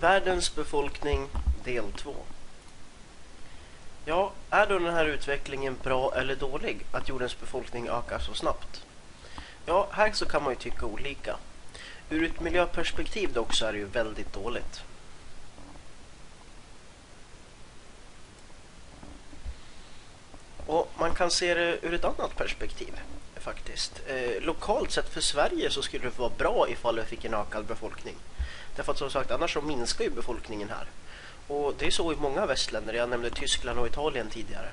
Världens befolkning del 2 Ja, är då den här utvecklingen bra eller dålig att jordens befolkning ökar så snabbt? Ja, här så kan man ju tycka olika. Ur ett miljöperspektiv dock så är det ju väldigt dåligt. Och man kan se det ur ett annat perspektiv faktiskt. Eh, lokalt sett för Sverige så skulle det vara bra ifall vi fick en ökad befolkning. Därför att som sagt annars så minskar ju befolkningen här. Och det är så i många västländer, jag nämnde Tyskland och Italien tidigare.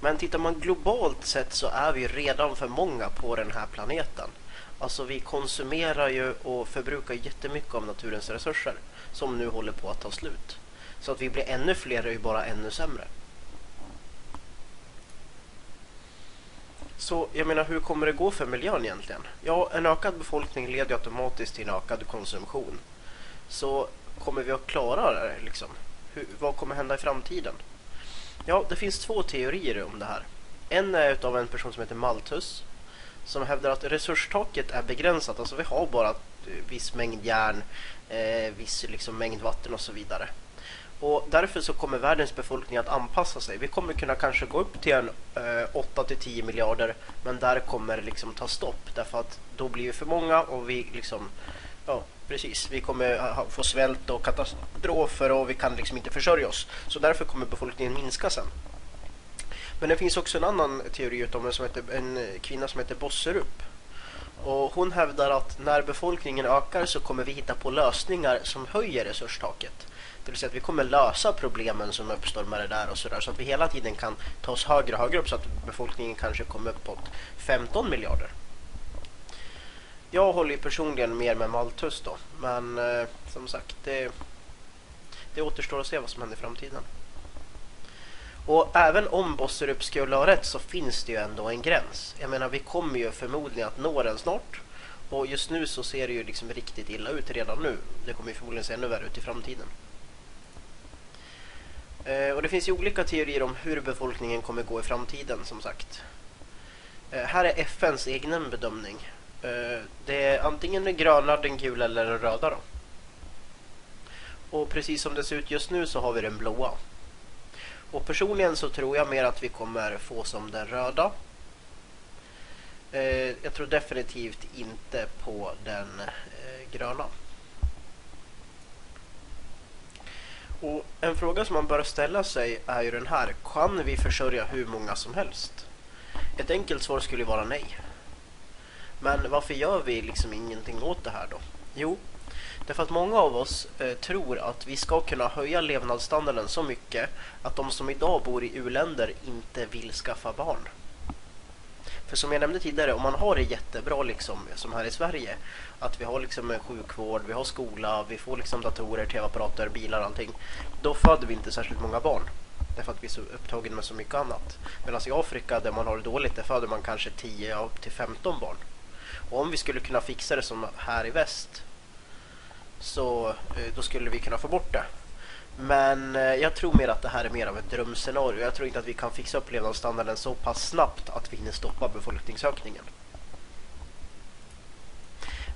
Men tittar man globalt sett så är vi redan för många på den här planeten. Alltså vi konsumerar ju och förbrukar jättemycket av naturens resurser som nu håller på att ta slut. Så att vi blir ännu fler är ju bara ännu sämre. Så jag menar, hur kommer det gå för miljön egentligen? Ja, en ökad befolkning leder automatiskt till en ökad konsumtion. Så kommer vi att klara det liksom? Hur, vad kommer hända i framtiden? Ja, det finns två teorier om det här. En är av en person som heter Malthus som hävdar att resurstaket är begränsat. Alltså vi har bara eh, viss mängd järn, eh, viss liksom, mängd vatten och så vidare. Och därför så kommer världens befolkning att anpassa sig. Vi kommer kunna kanske gå upp till en eh, 8 till 10 miljarder, men där kommer det liksom ta stopp därför att då blir vi för många och vi liksom ja, precis. Vi kommer få svält och katastrofer och vi kan liksom inte försörja oss. Så därför kommer befolkningen minska sen. Men det finns också en annan teori om en, som heter, en kvinna som heter Bosserup. Och hon hävdar att när befolkningen ökar så kommer vi hitta på lösningar som höjer resurstaket. Det vill säga att vi kommer lösa problemen som uppstår med det där och sådär. Så att vi hela tiden kan ta oss högre och högre upp så att befolkningen kanske kommer upp på 15 miljarder. Jag håller ju personligen mer med Malthus då. Men eh, som sagt, det, det återstår att se vad som händer i framtiden. Och även om Bosserup skulle ha rätt så finns det ju ändå en gräns. Jag menar, vi kommer ju förmodligen att nå den snart. Och just nu så ser det ju liksom riktigt illa ut redan nu. Det kommer ju förmodligen se ännu värre ut i framtiden. Eh, och det finns ju olika teorier om hur befolkningen kommer gå i framtiden som sagt. Eh, här är FNs egen bedömning. Eh, det är antingen den gröna, den gula eller den röda då. Och precis som det ser ut just nu så har vi den blåa. Och personligen så tror jag mer att vi kommer få som den röda. Eh, jag tror definitivt inte på den eh, gröna. Och en fråga som man bör ställa sig är ju den här. Kan vi försörja hur många som helst? Ett enkelt svar skulle vara nej. Men varför gör vi liksom ingenting åt det här då? Jo, därför att många av oss eh, tror att vi ska kunna höja levnadsstandarden så mycket att de som idag bor i uländer inte vill skaffa barn. För som jag nämnde tidigare, om man har det jättebra liksom, som här i Sverige, att vi har liksom sjukvård, vi har skola, vi får liksom datorer, tv-apparater, bilar, och allting, då föder vi inte särskilt många barn. Därför att vi är så upptagna med så mycket annat. Medan i Afrika där man har det dåligt, där föder man kanske 10 till 15 barn. Och om vi skulle kunna fixa det som här i väst så eh, då skulle vi kunna få bort det. Men eh, jag tror mer att det här är mer av ett drömscenario. Jag tror inte att vi kan fixa upp levnadsstandarden så pass snabbt att vi hinner stoppa befolkningsökningen.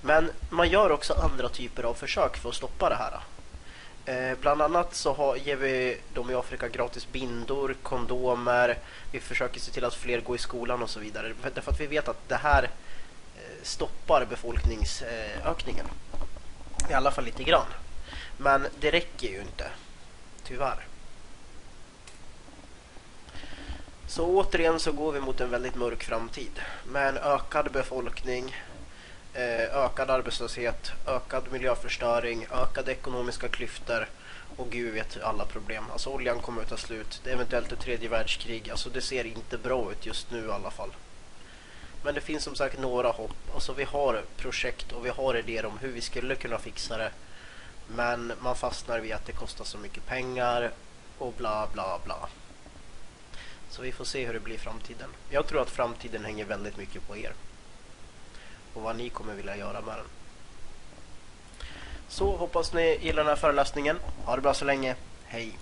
Men man gör också andra typer av försök för att stoppa det här. Eh, bland annat så har, ger vi dem i Afrika gratis bindor, kondomer. Vi försöker se till att fler går i skolan och så vidare. Därför att vi vet att det här eh, stoppar befolkningsökningen. I alla fall lite grann. Men det räcker ju inte. Tyvärr. Så återigen så går vi mot en väldigt mörk framtid. Med en ökad befolkning, eh, ökad arbetslöshet, ökad miljöförstöring, ökade ekonomiska klyftor och gud vet alla problem. Alltså oljan kommer att ta slut, det är eventuellt ett tredje världskrig. Alltså det ser inte bra ut just nu i alla fall. Men det finns som sagt några hopp. Alltså vi har projekt och vi har idéer om hur vi skulle kunna fixa det. Men man fastnar vid att det kostar så mycket pengar och bla bla bla. Så vi får se hur det blir i framtiden. Jag tror att framtiden hänger väldigt mycket på er. Och vad ni kommer vilja göra med den. Så hoppas ni gillar den här föreläsningen. Ha det bra så länge. Hej!